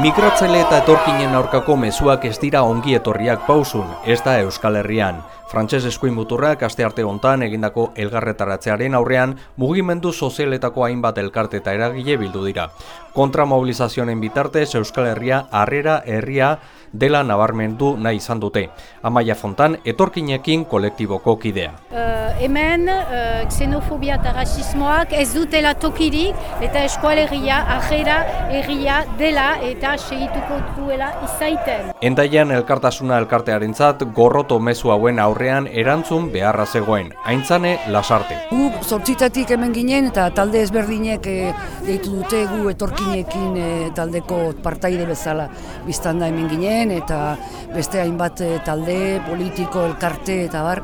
Migratzaile eta etorkinen aurkako mezuak ez dira ongi etorriak pausun, ez da Euskal Herrian. Frantses eskuin muturrak aste arte hontan egindako elgarretaratzearen aurrean mugimendu sozialetako hainbat elkarte eta eragile bildu dira. Kontra mobilizazioen bitartez Euskal Herria harrera herria dela nabarmendu nahi izan dute. Amaia Fontan etorkinekin kolektiboko kidea. Uh, hemen uh, xenofobia eta rasismoak ez dutela tokirik eta eskualegia ahera erria dela eta segituko duela izaiten. Endaian elkartasuna elkartearentzat gorroto mezu hauen aurrean erantzun beharra zegoen. Aintzane lasarte. Gu zortzitatik hemen ginen eta talde ezberdinek e, deitu dute gu etorkinekin e, taldeko partaide bezala biztanda hemen ginen eta beste hainbat eh, talde, politiko, elkarte eta bar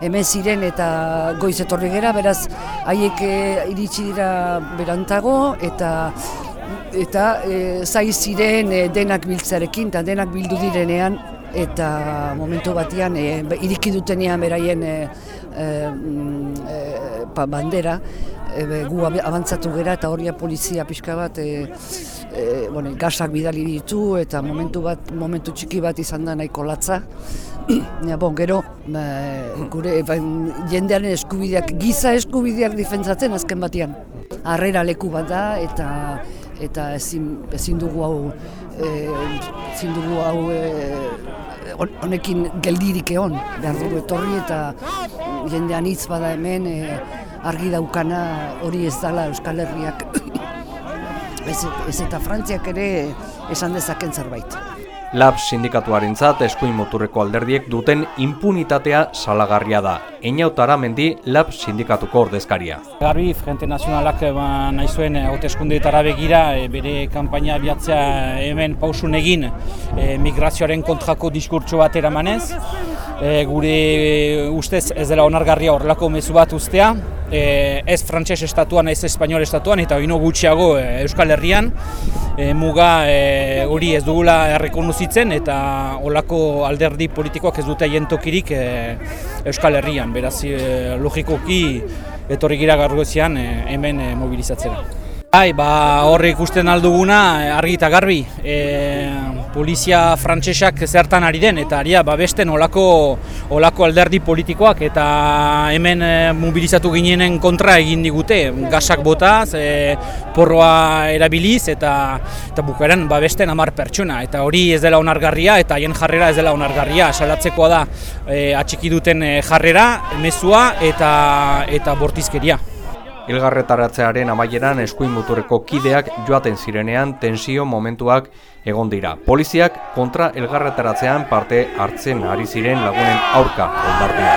hemen ziren eta goiz etorri gera, beraz haiek eh, iritsi dira berantago eta eta e, zai ziren denak biltzarekin eta denak bildu direnean eta momentu batean e, iriki dutenean beraien e, bandera. E, gu abantzatu gera eta horria polizia pixka bat e, e, bueno, gasak bidali ditu eta momentu bat momentu txiki bat izan da nahiko latza. Ja, bon, gero, ba, gure ba, jendearen eskubideak, giza eskubideak difentzatzen azken batean. Harrera leku bat da eta eta ezin, ezin dugu hau e, ezin dugu hau e, honekin geldirik egon behar dugu etorri eta jendean hitz bada hemen e, argi daukana hori ez dala Euskal Herriak ez, ez eta Frantziak ere esan dezaken zerbait. Lab sindikatuaren zat eskuin moturreko alderdiek duten impunitatea salagarria da. Einautara mendi Lab sindikatuko ordezkaria. Garbi, Frente Nazionalak ba, nahi zuen hauteskundeetara begira e, bere kanpaina abiatzea hemen pausun egin e, migrazioaren kontrako diskurtso bat eramanez. E, gure ustez ez dela onargarria horrelako mezu bat ustea, e, ez frantses estatuan, ez espainol estatuan, eta hino gutxiago e, Euskal Herrian, e, muga e, hori ez dugula errekonozitzen, eta olako alderdi politikoak ez dute jentokirik e, Euskal Herrian, beraz e, logikoki etorri gira gargozian e, hemen e, mobilizatzera. Bai, ba, horre ikusten alduguna, argi eta garbi, e, polizia frantsesak zertan ari den eta aria babesten olako, olako alderdi politikoak eta hemen e, mobilizatu ginenen kontra egin digute. Gasak botaz, e, porroa erabiliz eta, eta bukaren babesten amar pertsona. Eta hori ez dela onargarria eta haien jarrera ez dela onargarria. Salatzekoa da e, atxiki duten jarrera, mezua eta, eta bortizkeria. Elgarretaratzearen amaieran eskuin muturreko kideak joaten zirenean tensio momentuak egon dira. Poliziak kontra elgarretaratzean parte hartzen ari ziren lagunen aurka ondardia.